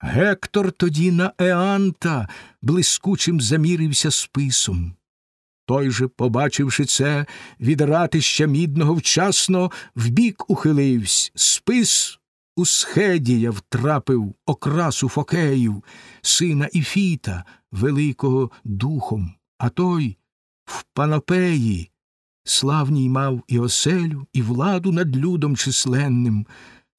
Гектор тоді на Еанта блискучим замірився списом. Той же, побачивши це, від ратища мідного вчасно вбік ухиливсь, спис у схедія втрапив окрасу Фокеїв, сина Іфіта, великого духом, а той в Панопеї славній мав і оселю, і владу над людом численним.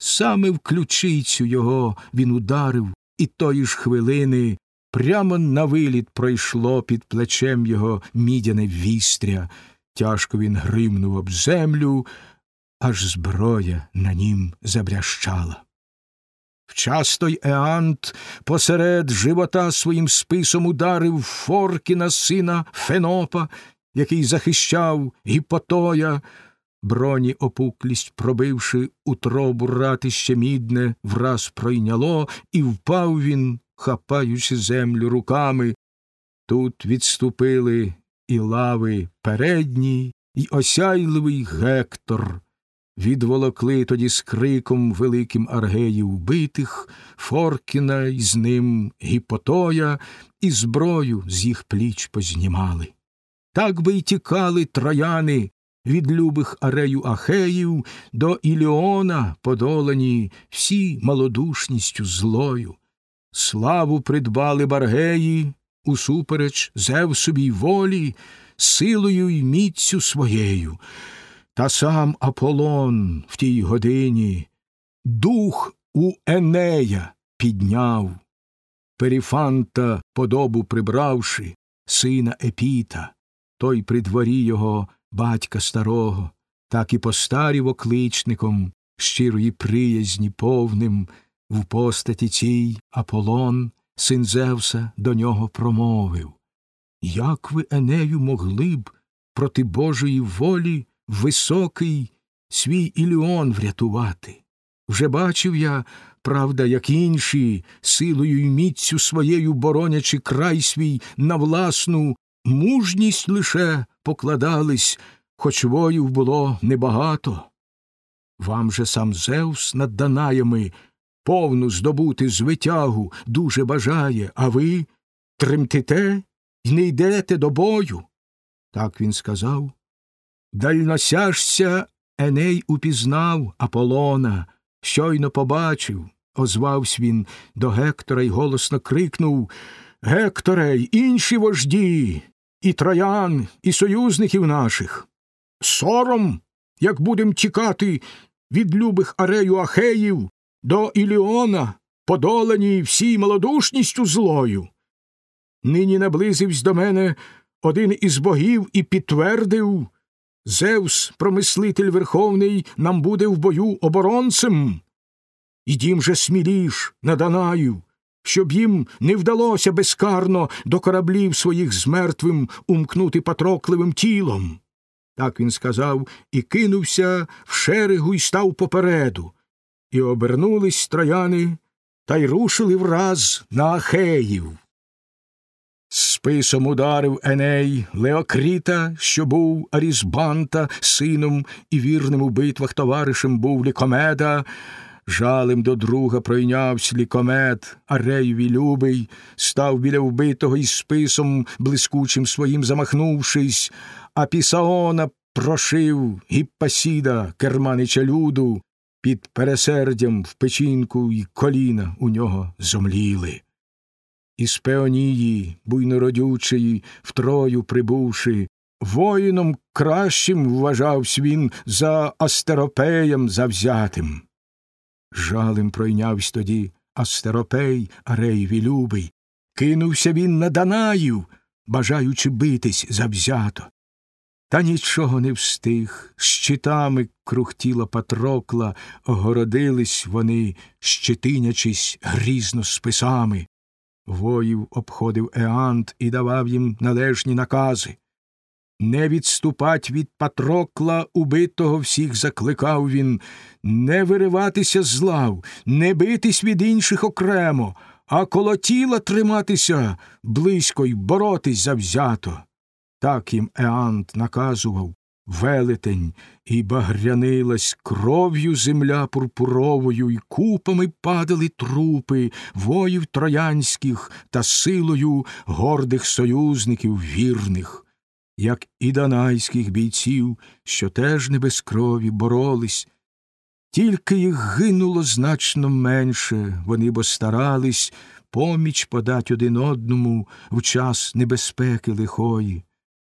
Саме в ключицю його він ударив, і тої ж хвилини прямо на виліт пройшло під плечем його мідяне вістря. Тяжко він гримнув об землю, аж зброя на нім забрящала. Вчасто й Еант посеред живота своїм списом ударив Форкіна сина Фенопа, який захищав Гіпотоя, броні опуклість, пробивши утробу ратище мідне, враз пройняло, і впав він, хапаючи землю руками. Тут відступили і лави передні, і осяйливий Гектор. Відволокли тоді з криком великим аргеїв вбитих, Форкіна й з ним Гіпотоя, і зброю з їх пліч познімали. Так би й тікали трояни від любих арею Ахеїв до Іліона, подолані всі малодушністю злою. Славу придбали баргеї усупереч Зевсовій волі, силою й міцю своєю. Та сам Аполлон в тій годині дух у Енея підняв, Періфанта подобу прибравши, сина Епіта, той при дворі його батька старого, так і постарів окличником, щирої приязні повним, в постаті цій Аполлон, син Зевса, до нього промовив Як ви, Енею, могли б проти Божої волі високий свій Іліон врятувати? Вже бачив я, правда, як інші, силою й міцю своєю боронячи край свій на власну мужність лише покладались, хоч воїв було небагато. Вам же сам Зевс над Данаями повну здобути звитягу дуже бажає, а ви тремтите й не йдете до бою. Так він сказав. Дальносяжця Еней упізнав Аполлона, щойно побачив, озвався він до Гектора й голосно крикнув Гекторе інші вожді, і троян, і союзників наших. Сором, як будем тікати від любих арею Ахеїв до Іліона, подолані всій малодушністю злою. Нині наблизився до мене один із богів і підтвердив Зевс, промислитель верховний, нам буде в бою оборонцем. Ідім же сміліш на Данаю, щоб їм не вдалося безкарно до кораблів своїх з мертвим умкнути патрокливим тілом. Так він сказав і кинувся в шерегу й став попереду, і обернулись трояни та й рушили враз на Ахеїв. Списом ударив Еней Леокріта, що був Арізбанта, сином і вірним у битвах товаришем був Лікомеда, жалем до друга пройнявсь лікомет, Ареєві любий, став біля вбитого із списом блискучим своїм замахнувшись, а Пісаона прошив Гіппасіда, керманича люду, під пересердям в печінку й коліна у нього зомліли. Із Пеонії, буйнородючої, втрою прибувши, воїном кращим вважався він за Астеропеєм завзятим. Жалем пройнявсь тоді Астеропей, Ареєві любий, кинувся він на Данаю, бажаючи битись завзято. Та нічого не встиг, щитами круг тіла Патрокла огородились вони, щетинячись грізно списами. Воїв обходив Еант і давав їм належні накази. Не відступать від Патрокла убитого всіх закликав він, не вириватися з лав, не битись від інших окремо, а коло тіла триматися близько й боротись завзято. Так їм Еант наказував, велетень, і багрянилась кров'ю земля пурпуровою, і купами падали трупи воїв троянських та силою гордих союзників вірних, як і данайських бійців, що теж не без крові боролись. Тільки їх гинуло значно менше, вони бо старались поміч подать один одному в час небезпеки лихої.